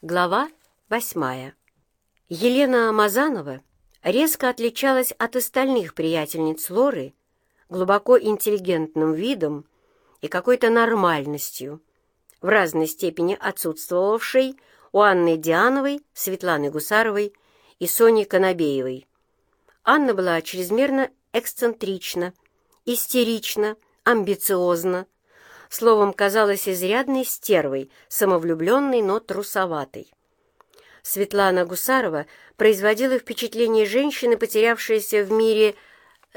Глава восьмая. Елена Мазанова резко отличалась от остальных приятельниц Лоры глубоко интеллигентным видом и какой-то нормальностью, в разной степени отсутствовавшей у Анны Диановой, Светланы Гусаровой и Сони Конобеевой. Анна была чрезмерно эксцентрична, истерична, амбициозна, словом, казалась изрядной стервой, самовлюбленной, но трусоватой. Светлана Гусарова производила впечатление женщины, потерявшейся в мире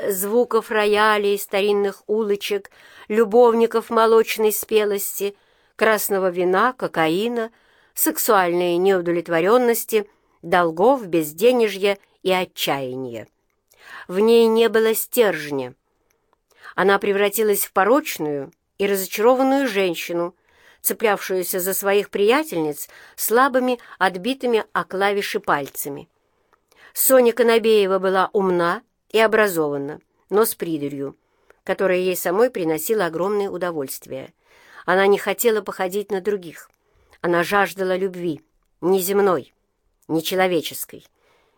звуков роялей, старинных улочек, любовников молочной спелости, красного вина, кокаина, сексуальной неудовлетворенности, долгов, безденежья и отчаяния. В ней не было стержня. Она превратилась в порочную, и разочарованную женщину, цеплявшуюся за своих приятельниц слабыми, отбитыми о клавиши пальцами. Соня Конобеева была умна и образована, но с придурью, которая ей самой приносила огромное удовольствие. Она не хотела походить на других. Она жаждала любви, неземной, нечеловеческой.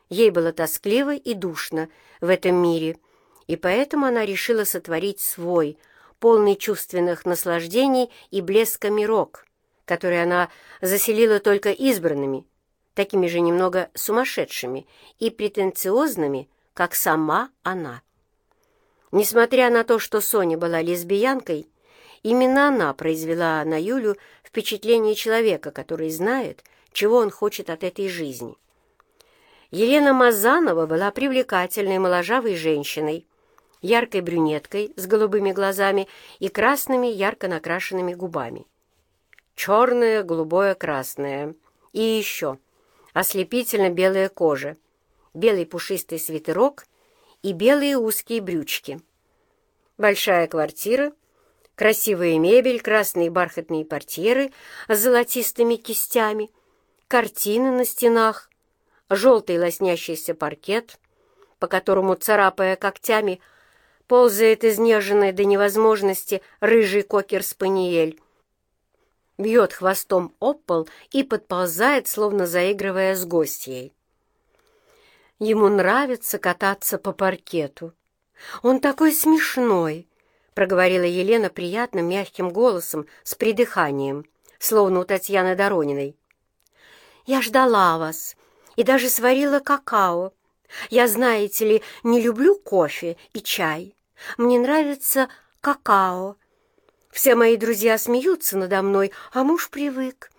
Ей было тоскливо и душно в этом мире, и поэтому она решила сотворить свой – полный чувственных наслаждений и блеска мирок, который она заселила только избранными, такими же немного сумасшедшими и претенциозными, как сама она. Несмотря на то, что Соня была лесбиянкой, именно она произвела на Юлю впечатление человека, который знает, чего он хочет от этой жизни. Елена Мазанова была привлекательной моложавой женщиной, яркой брюнеткой с голубыми глазами и красными ярко накрашенными губами. Черное, голубое, красное. И еще ослепительно белая кожа, белый пушистый свитерок и белые узкие брючки. Большая квартира, красивая мебель, красные бархатные портьеры с золотистыми кистями, картины на стенах, желтый лоснящийся паркет, по которому, царапая когтями, ползает изнеженный до невозможности рыжий кокер-спаниель. Бьет хвостом об пол и подползает, словно заигрывая с гостьей. Ему нравится кататься по паркету. Он такой смешной, — проговорила Елена приятным мягким голосом с придыханием, словно у Татьяны Дорониной. «Я ждала вас и даже сварила какао. Я, знаете ли, не люблю кофе и чай. Мне нравится какао. Все мои друзья смеются надо мной, а муж привык.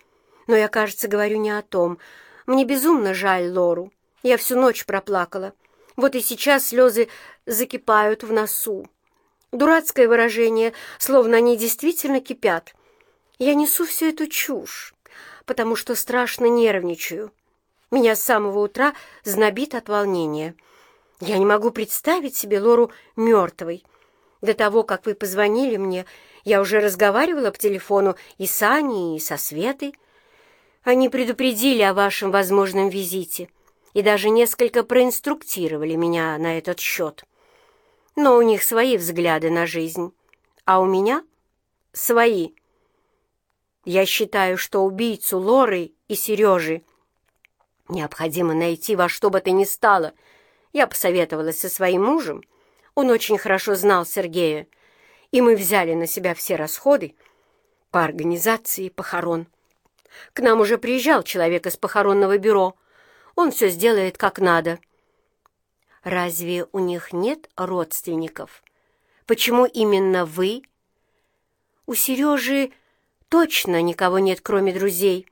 Но я, кажется, говорю не о том. Мне безумно жаль Лору. Я всю ночь проплакала. Вот и сейчас слезы закипают в носу. Дурацкое выражение, словно они действительно кипят. Я несу всю эту чушь, потому что страшно нервничаю. Меня с самого утра знобит от волнения. Я не могу представить себе Лору мертвой. До того, как вы позвонили мне, я уже разговаривала по телефону и с Аней, и со Светой. Они предупредили о вашем возможном визите и даже несколько проинструктировали меня на этот счет. Но у них свои взгляды на жизнь, а у меня свои. Я считаю, что убийцу Лоры и Сережи необходимо найти во что бы то ни стало — я посоветовалась со своим мужем, он очень хорошо знал Сергея, и мы взяли на себя все расходы по организации похорон. К нам уже приезжал человек из похоронного бюро. Он все сделает как надо. Разве у них нет родственников? Почему именно вы? У Сережи точно никого нет, кроме друзей,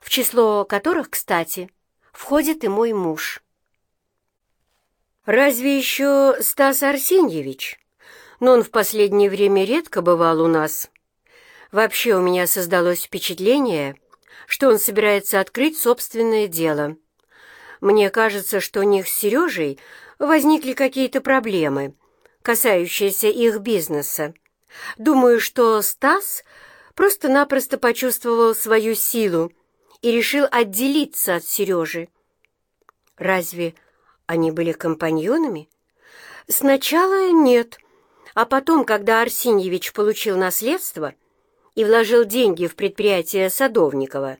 в число которых, кстати, входит и мой муж. Разве еще Стас Арсеньевич? Но он в последнее время редко бывал у нас. Вообще у меня создалось впечатление, что он собирается открыть собственное дело. Мне кажется, что у них с Сережей возникли какие-то проблемы, касающиеся их бизнеса. Думаю, что Стас просто-напросто почувствовал свою силу и решил отделиться от Сережи. Разве они были компаньонами? Сначала нет, а потом, когда Арсеньевич получил наследство и вложил деньги в предприятие Садовникова,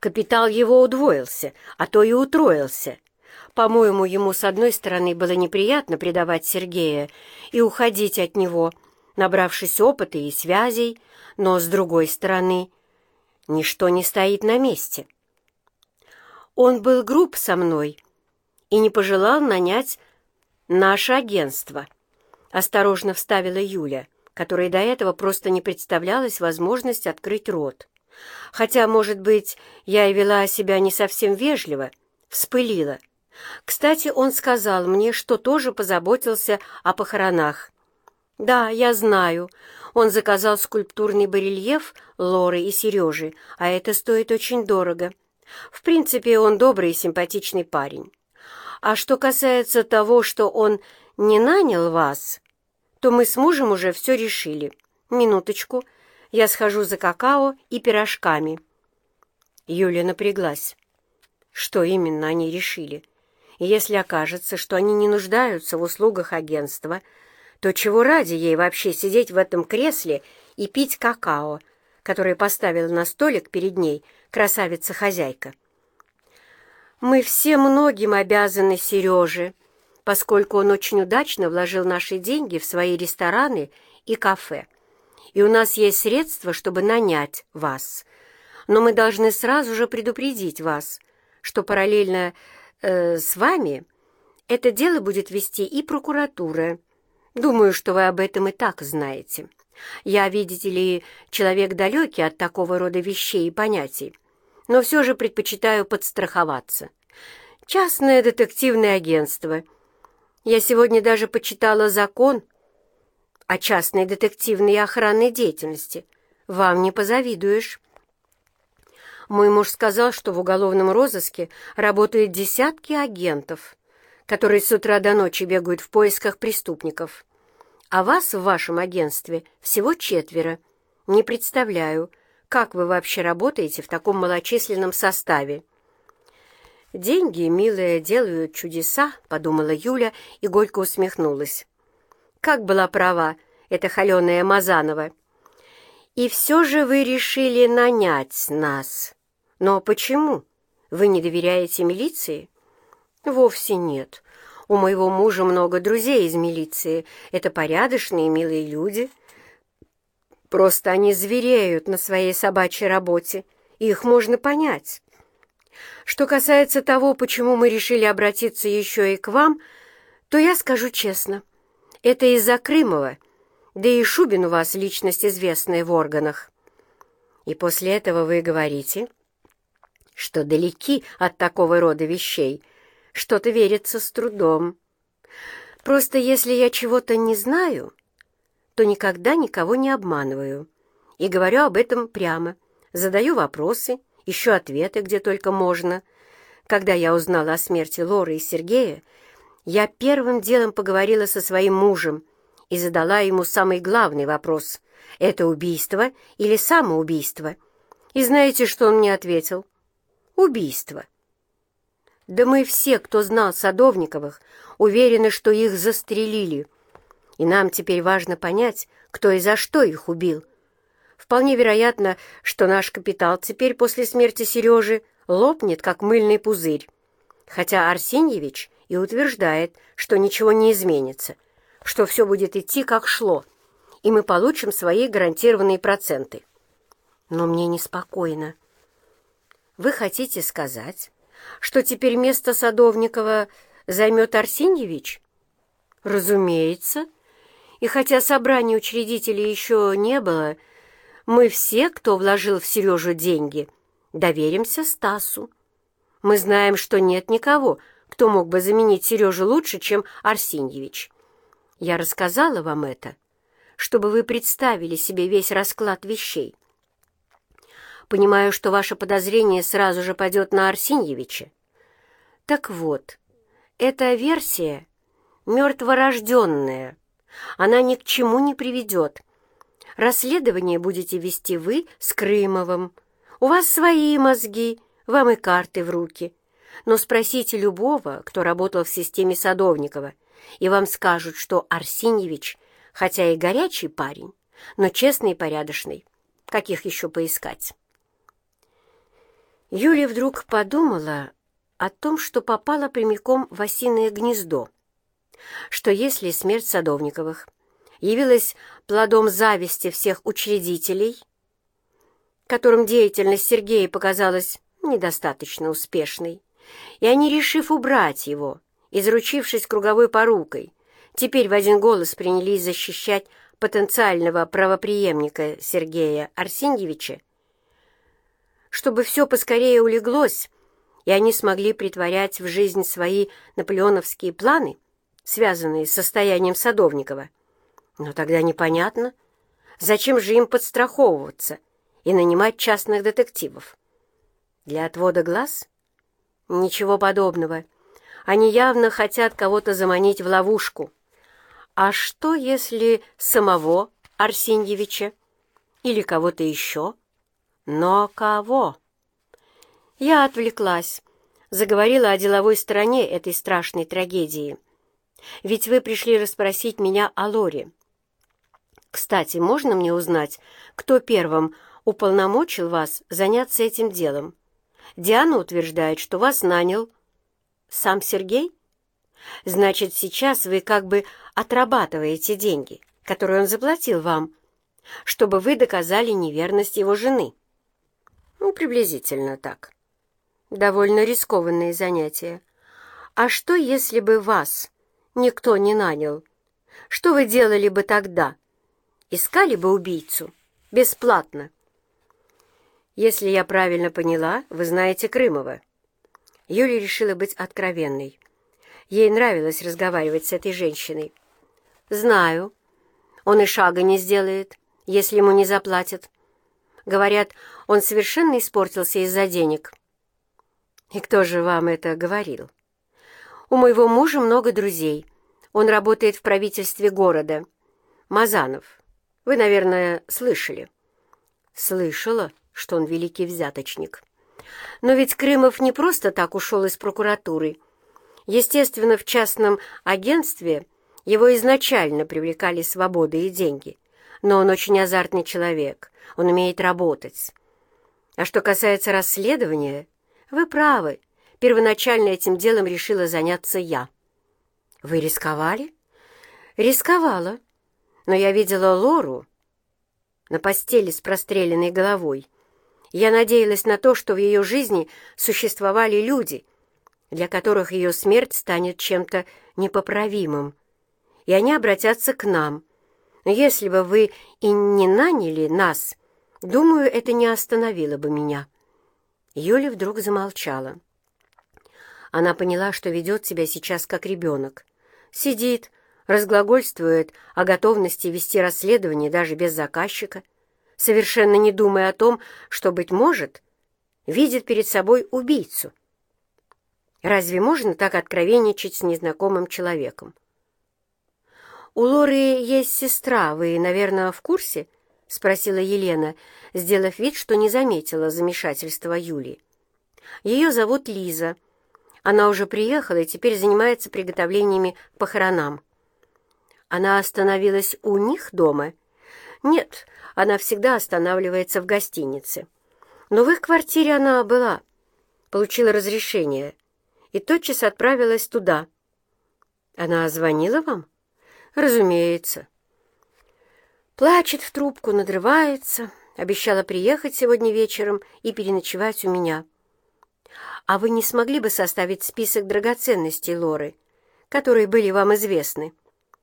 Капитал его удвоился, а то и утроился. По-моему, ему с одной стороны было неприятно предавать Сергея и уходить от него, набравшись опыта и связей, но с другой стороны, ничто не стоит на месте. Он был груб со мной и не пожелал нанять наше агентство, осторожно вставила Юля, которой до этого просто не представлялась возможность открыть рот. Хотя, может быть, я и вела себя не совсем вежливо, вспылила. Кстати, он сказал мне, что тоже позаботился о похоронах. Да, я знаю. Он заказал скульптурный барельеф Лоры и Сережи, а это стоит очень дорого. В принципе, он добрый и симпатичный парень. А что касается того, что он не нанял вас, то мы с мужем уже все решили. Минуточку, я схожу за какао и пирожками». Юля напряглась. Что именно они решили? Если окажется, что они не нуждаются в услугах агентства, то чего ради ей вообще сидеть в этом кресле и пить какао, которое поставила на столик перед ней красавица-хозяйка? «Мы все многим обязаны Сереже», поскольку он очень удачно вложил наши деньги в свои рестораны и кафе и у нас есть средства, чтобы нанять вас. Но мы должны сразу же предупредить вас, что параллельно э, с вами это дело будет вести и прокуратура. Думаю, что вы об этом и так знаете. Я, видите ли, человек далекий от такого рода вещей и понятий, но все же предпочитаю подстраховаться. Частное детективное агентство. Я сегодня даже почитала закон о частной детективной и охранной деятельности. Вам не позавидуешь. Мой муж сказал, что в уголовном розыске работают десятки агентов, которые с утра до ночи бегают в поисках преступников. А вас в вашем агентстве всего четверо. Не представляю, как вы вообще работаете в таком малочисленном составе. «Деньги, милые, делают чудеса», — подумала Юля и горько усмехнулась. Как была права эта холеная Мазанова. И все же вы решили нанять нас. Но почему? Вы не доверяете милиции? Вовсе нет. У моего мужа много друзей из милиции. Это порядочные, милые люди. Просто они звереют на своей собачьей работе. Их можно понять. Что касается того, почему мы решили обратиться еще и к вам, то я скажу честно — это из-за Крымова, да и Шубин у вас личность известная в органах. И после этого вы говорите, что далеки от такого рода вещей, что-то верится с трудом. Просто если я чего-то не знаю, то никогда никого не обманываю. И говорю об этом прямо, задаю вопросы, ищу ответы, где только можно. Когда я узнала о смерти Лоры и Сергея, я первым делом поговорила со своим мужем и задала ему самый главный вопрос — это убийство или самоубийство? И знаете, что он мне ответил? Убийство. Да мы все, кто знал Садовниковых, уверены, что их застрелили. И нам теперь важно понять, кто и за что их убил. Вполне вероятно, что наш капитал теперь после смерти Сережи лопнет, как мыльный пузырь. Хотя Арсеньевич и утверждает, что ничего не изменится, что все будет идти как шло, и мы получим свои гарантированные проценты. Но мне неспокойно. Вы хотите сказать, что теперь место Садовникова займет Арсеньевич? Разумеется. И хотя собрания учредителей еще не было, мы все, кто вложил в Сережу деньги, доверимся Стасу. Мы знаем, что нет никого, кто мог бы заменить Сережу лучше, чем Арсеньевич. Я рассказала вам это, чтобы вы представили себе весь расклад вещей. Понимаю, что ваше подозрение сразу же пойдет на Арсеньевича. Так вот, эта версия мертворожденная. Она ни к чему не приведет. Расследование будете вести вы с Крымовым. У вас свои мозги, вам и карты в руки. Но спросите любого, кто работал в системе Садовникова, и вам скажут, что Арсеньевич, хотя и горячий парень, но честный и порядочный. Каких еще поискать? Юля вдруг подумала о том, что попала прямиком в осиное гнездо, что если смерть Садовниковых явилась плодом зависти всех учредителей, которым деятельность Сергея показалась недостаточно успешной, и они, решив убрать его, изручившись круговой порукой, теперь в один голос принялись защищать потенциального правопреемника Сергея Арсеньевича, чтобы все поскорее улеглось, и они смогли притворять в жизнь свои наполеоновские планы, связанные с состоянием Садовникова. Но тогда непонятно, зачем же им подстраховываться и нанимать частных детективов. Для отвода глаз? Ничего подобного. Они явно хотят кого-то заманить в ловушку. А что, если самого Арсеньевича или кого-то еще? Но кого? Я отвлеклась, заговорила о деловой стороне этой страшной трагедии. Ведь вы пришли расспросить меня о Лоре. Кстати, можно мне узнать, кто первым уполномочил вас заняться этим делом? Диана утверждает, что вас нанял сам Сергей? Значит, сейчас вы как бы отрабатываете деньги, которые он заплатил вам, чтобы вы доказали неверность его жены. Ну, приблизительно так. Довольно рискованные занятия. А что, если бы вас никто не нанял? Что вы делали бы тогда? Искали бы убийцу? Бесплатно. Если я правильно поняла, вы знаете Крымова. Юля решила быть откровенной. Ей нравилось разговаривать с этой женщиной. «Знаю. Он и шага не сделает, если ему не заплатят. Говорят, он совершенно испортился из-за денег». «И кто же вам это говорил?» «У моего мужа много друзей. Он работает в правительстве города. Мазанов. Вы, наверное, слышали?» «Слышала», что он великий взяточник. Но ведь Крымов не просто так ушел из прокуратуры. Естественно, в частном агентстве его изначально привлекали свобода и деньги. Но он очень азартный человек, он умеет работать. А что касается расследования, вы правы, первоначально этим делом решила заняться я. Вы рисковали? Рисковала. Но я видела Лору на постели с простреленной головой я надеялась на то, что в ее жизни существовали люди, для которых ее смерть станет чем-то непоправимым, и они обратятся к нам. Если бы вы и не наняли нас, думаю, это не остановило бы меня». Юля вдруг замолчала. Она поняла, что ведет себя сейчас как ребенок. Сидит, разглагольствует о готовности вести расследование даже без заказчика, совершенно не думая о том, что, быть может, видит перед собой убийцу. Разве можно так откровенничать с незнакомым человеком? «У Лоры есть сестра, вы, наверное, в курсе?» — спросила Елена, сделав вид, что не заметила замешательства Юли. «Ее зовут Лиза. Она уже приехала и теперь занимается приготовлениями к похоронам». «Она остановилась у них дома?» «Нет, она всегда останавливается в гостинице. Но в их квартире она была, получила разрешение и тотчас отправилась туда. Она звонила вам? Разумеется. Плачет в трубку, надрывается, обещала приехать сегодня вечером и переночевать у меня. А вы не смогли бы составить список драгоценностей Лоры, которые были вам известны?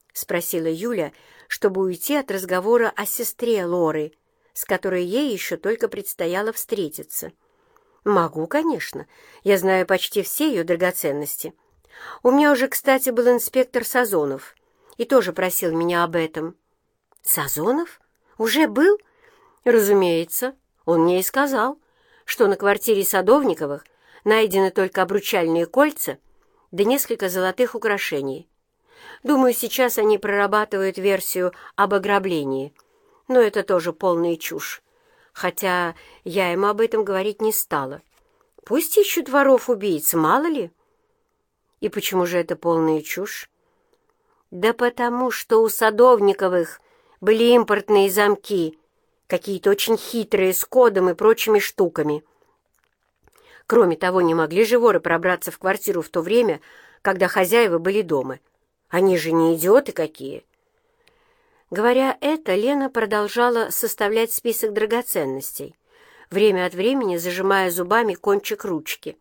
— спросила Юля, чтобы уйти от разговора о сестре Лоры, с которой ей еще только предстояло встретиться. «Могу, конечно. Я знаю почти все ее драгоценности. У меня уже, кстати, был инспектор Сазонов и тоже просил меня об этом». «Сазонов? Уже был?» «Разумеется. Он мне и сказал, что на квартире Садовниковых найдены только обручальные кольца да несколько золотых украшений. Думаю, сейчас они прорабатывают версию об ограблении. Но это тоже полная чушь. Хотя я им об этом говорить не стала. Пусть ищут воров-убийц, мало ли. И почему же это полная чушь? Да потому что у Садовниковых были импортные замки, какие-то очень хитрые, с кодом и прочими штуками. Кроме того, не могли же воры пробраться в квартиру в то время, когда хозяева были дома. Они же не идиоты какие. Говоря это, Лена продолжала составлять список драгоценностей, время от времени зажимая зубами кончик ручки,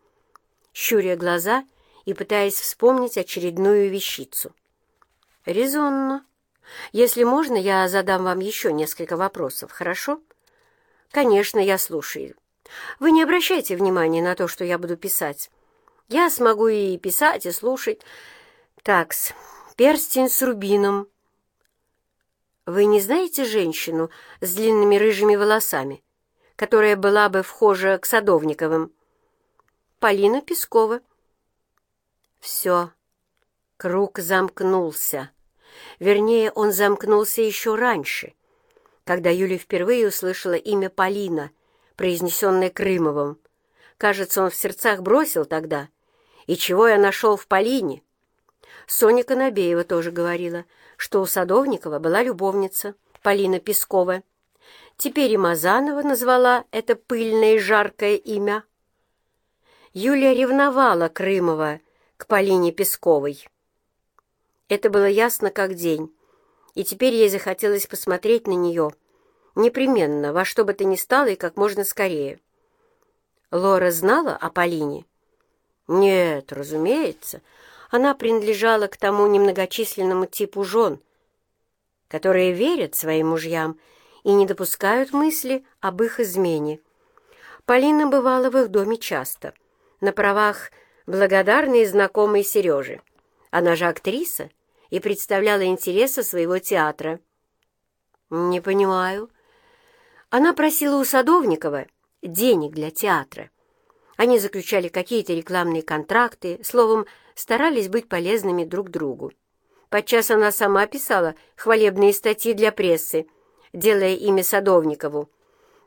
щуря глаза и пытаясь вспомнить очередную вещицу. «Резонно. Если можно, я задам вам еще несколько вопросов, хорошо?» «Конечно, я слушаю. Вы не обращайте внимания на то, что я буду писать. Я смогу и писать, и слушать. Такс, перстень с рубином». «Вы не знаете женщину с длинными рыжими волосами, которая была бы вхожа к Садовниковым?» «Полина Пескова». «Все. Круг замкнулся. Вернее, он замкнулся еще раньше, когда Юля впервые услышала имя Полина, произнесенное Крымовым. Кажется, он в сердцах бросил тогда. И чего я нашел в Полине? Соня Конобеева тоже говорила, что у Садовникова была любовница, Полина Пескова. Теперь и Мазанова назвала это пыльное и жаркое имя. Юлия ревновала Крымова к Полине Песковой. Это было ясно как день, и теперь ей захотелось посмотреть на нее, непременно, во что бы то ни стало и как можно скорее. Лора знала о Полине? Нет, разумеется, она принадлежала к тому немногочисленному типу жен, которые верят своим мужьям и не допускают мысли об их измене. Полина бывала в их доме часто, на правах благодарной знакомой Сережи. Она же актриса и представляла интересы своего театра. «Не понимаю». Она просила у Садовникова денег для театра. Они заключали какие-то рекламные контракты, словом, старались быть полезными друг другу. Подчас она сама писала хвалебные статьи для прессы, делая имя Садовникову.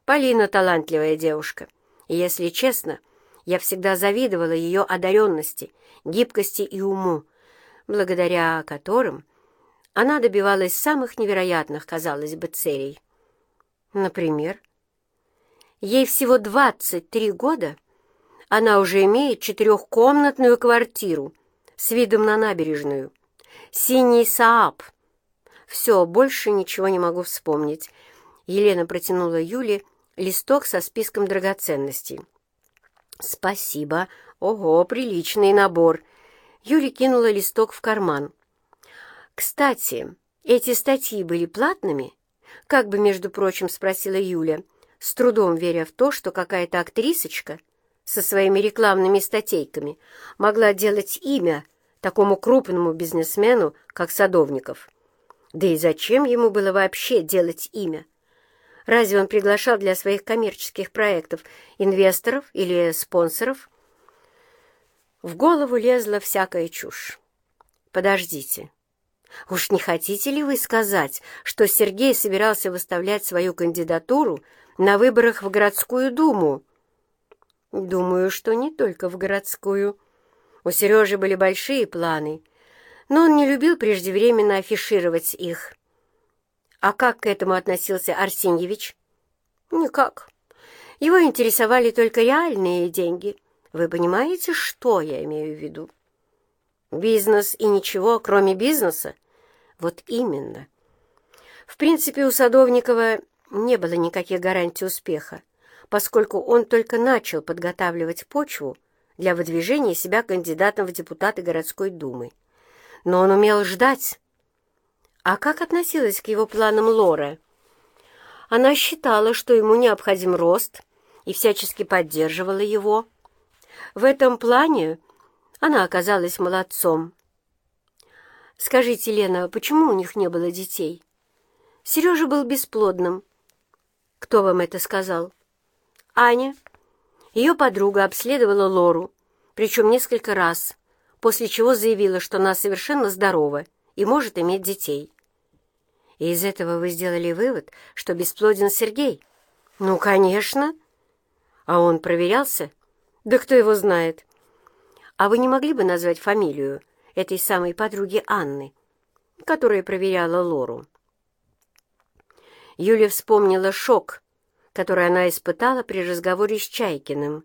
Полина талантливая девушка. И, если честно, я всегда завидовала ее одаренности, гибкости и уму, благодаря которым она добивалась самых невероятных, казалось бы, целей. Например, ей всего 23 года, она уже имеет четырехкомнатную квартиру с видом на набережную, синий Сааб. Все, больше ничего не могу вспомнить. Елена протянула Юле листок со списком драгоценностей. «Спасибо. Ого, приличный набор. Юля кинула листок в карман. «Кстати, эти статьи были платными?» Как бы, между прочим, спросила Юля, с трудом веря в то, что какая-то актрисочка со своими рекламными статейками могла делать имя такому крупному бизнесмену, как Садовников. Да и зачем ему было вообще делать имя? Разве он приглашал для своих коммерческих проектов инвесторов или спонсоров? В голову лезла всякая чушь. Подождите. Уж не хотите ли вы сказать, что Сергей собирался выставлять свою кандидатуру на выборах в городскую думу? Думаю, что не только в городскую. У Сережи были большие планы, но он не любил преждевременно афишировать их. А как к этому относился Арсеньевич? Никак. Его интересовали только реальные деньги — вы понимаете, что я имею в виду? Бизнес и ничего, кроме бизнеса? Вот именно. В принципе, у Садовникова не было никаких гарантий успеха, поскольку он только начал подготавливать почву для выдвижения себя кандидатом в депутаты городской думы. Но он умел ждать. А как относилась к его планам Лора? Она считала, что ему необходим рост и всячески поддерживала его. В этом плане она оказалась молодцом. Скажите, Лена, почему у них не было детей? Сережа был бесплодным. Кто вам это сказал? Аня. Ее подруга обследовала Лору, причем несколько раз, после чего заявила, что она совершенно здорова и может иметь детей. И из этого вы сделали вывод, что бесплоден Сергей? Ну, конечно. А он проверялся? Да кто его знает? А вы не могли бы назвать фамилию этой самой подруги Анны, которая проверяла Лору? Юля вспомнила шок, который она испытала при разговоре с Чайкиным.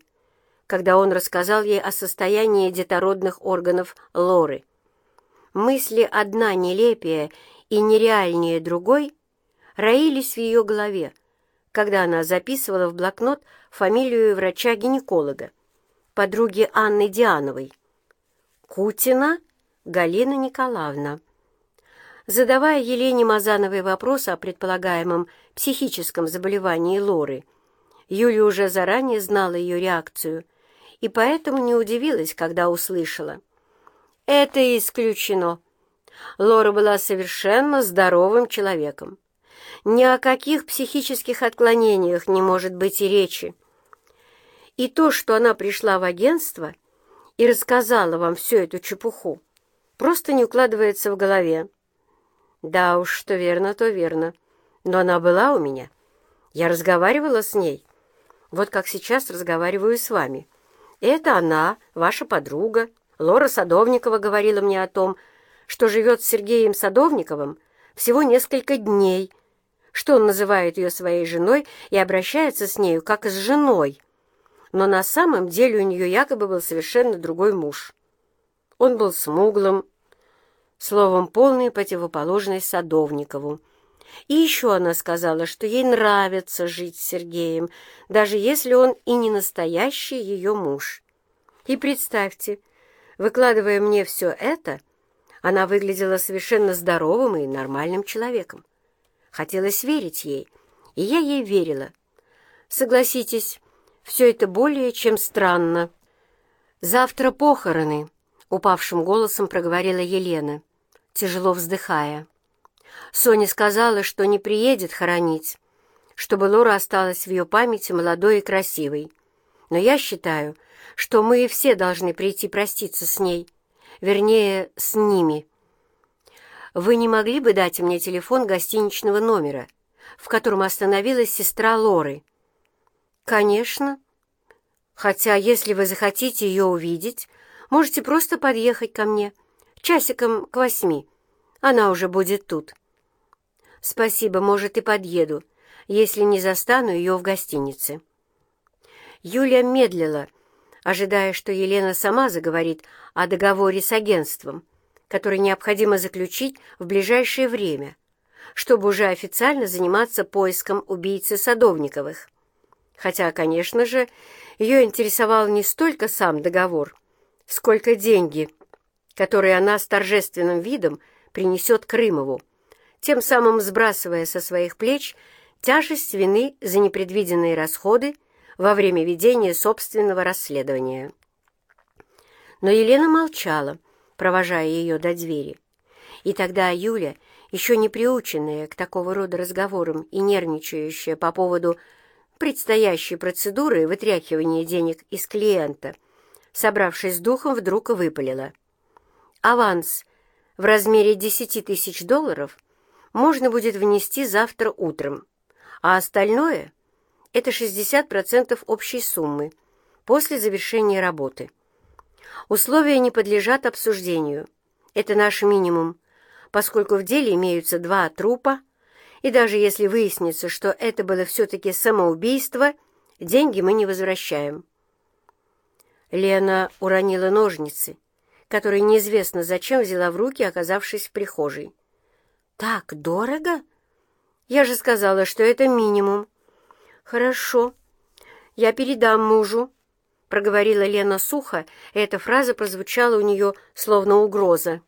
когда он рассказал ей о состоянии детородных органов Лоры. Мысли одна нелепее и нереальнее другой роились в ее голове, когда она записывала в блокнот фамилию врача-гинеколога, подруги Анны Диановой. Кутина Галина Николаевна. Задавая Елене Мазановой вопрос о предполагаемом психическом заболевании Лоры, Юля уже заранее знала ее реакцию и поэтому не удивилась, когда услышала. «Это исключено. Лора была совершенно здоровым человеком. Ни о каких психических отклонениях не может быть и речи. И то, что она пришла в агентство и рассказала вам всю эту чепуху, просто не укладывается в голове. Да уж, что верно, то верно. Но она была у меня. Я разговаривала с ней. Вот как сейчас разговариваю с вами. Это она, ваша подруга. Лора Садовникова говорила мне о том, что живет с Сергеем Садовниковым всего несколько дней, что он называет ее своей женой и обращается с нею как с женой. Но на самом деле у нее якобы был совершенно другой муж. Он был смуглым, словом, полной противоположность Садовникову. И еще она сказала, что ей нравится жить с Сергеем, даже если он и не настоящий ее муж. И представьте, выкладывая мне все это, она выглядела совершенно здоровым и нормальным человеком. Хотелось верить ей, и я ей верила. Согласитесь, все это более чем странно. «Завтра похороны», — упавшим голосом проговорила Елена тяжело вздыхая. Соня сказала, что не приедет хоронить, чтобы Лора осталась в ее памяти молодой и красивой. Но я считаю, что мы все должны прийти проститься с ней, вернее, с ними. Вы не могли бы дать мне телефон гостиничного номера, в котором остановилась сестра Лоры? Конечно. Хотя, если вы захотите ее увидеть, можете просто подъехать ко мне — Часиком к восьми. Она уже будет тут. Спасибо, может, и подъеду, если не застану ее в гостинице. Юлия медлила, ожидая, что Елена сама заговорит о договоре с агентством, который необходимо заключить в ближайшее время, чтобы уже официально заниматься поиском убийцы Садовниковых. Хотя, конечно же, ее интересовал не столько сам договор, сколько деньги, которые она с торжественным видом принесет Крымову, тем самым сбрасывая со своих плеч тяжесть вины за непредвиденные расходы во время ведения собственного расследования. Но Елена молчала, провожая ее до двери. И тогда Юля, еще не приученная к такого рода разговорам и нервничающая по поводу предстоящей процедуры вытряхивания денег из клиента, собравшись с духом, вдруг выпалила — Аванс в размере 10 тысяч долларов можно будет внести завтра утром, а остальное — это 60% общей суммы после завершения работы. Условия не подлежат обсуждению. Это наш минимум, поскольку в деле имеются два трупа, и даже если выяснится, что это было все-таки самоубийство, деньги мы не возвращаем. Лена уронила ножницы который неизвестно зачем взяла в руки, оказавшись в прихожей. «Так дорого?» «Я же сказала, что это минимум». «Хорошо, я передам мужу», — проговорила Лена сухо, и эта фраза прозвучала у нее словно угроза.